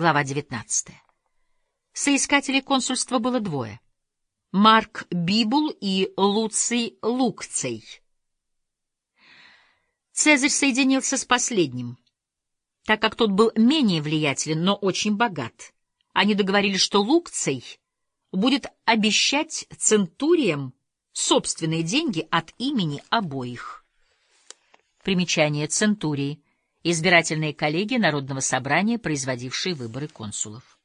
Глава 19. Соискателей консульства было двое. Марк Бибул и Луций Лукцей. Цезарь соединился с последним, так как тот был менее влиятелен, но очень богат. Они договорились, что Лукций будет обещать центуриям собственные деньги от имени обоих. Примечание центурии — избирательные коллегии Народного собрания, производившие выборы консулов.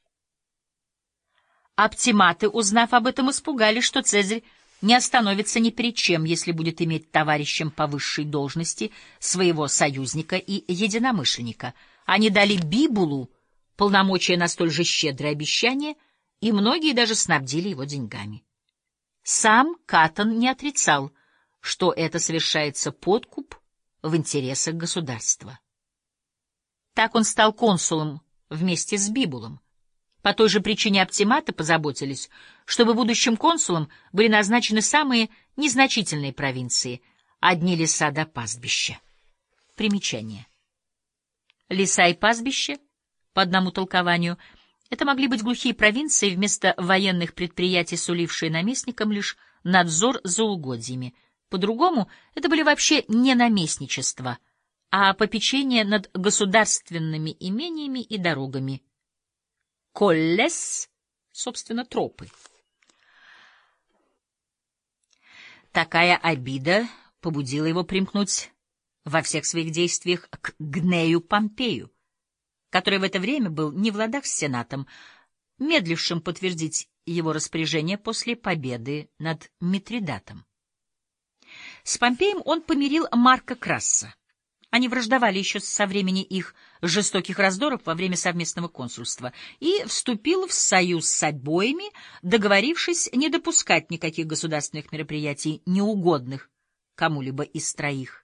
Оптиматы, узнав об этом, испугались, что Цезарь не остановится ни перед чем, если будет иметь товарищем по высшей должности своего союзника и единомышленника. Они дали Бибулу полномочия на столь же щедрое обещание, и многие даже снабдили его деньгами. Сам Катон не отрицал, что это совершается подкуп в интересах государства. Так он стал консулом вместе с Бибулом. По той же причине оптиматы позаботились, чтобы будущим консулам были назначены самые незначительные провинции, одни леса до пастбища. Примечание. Леса и пастбища, по одному толкованию, это могли быть глухие провинции, вместо военных предприятий, сулившие наместникам лишь надзор за угодьями. По-другому, это были вообще не наместничества — а попечение над государственными имениями и дорогами. Коллес, собственно, тропы. Такая обида побудила его примкнуть во всех своих действиях к Гнею Помпею, который в это время был не в ладах с Сенатом, медлившим подтвердить его распоряжение после победы над Митридатом. С Помпеем он помирил Марка Красса. Они враждовали еще со времени их жестоких раздоров во время совместного консульства и вступил в союз с обоими, договорившись не допускать никаких государственных мероприятий, неугодных кому-либо из троих.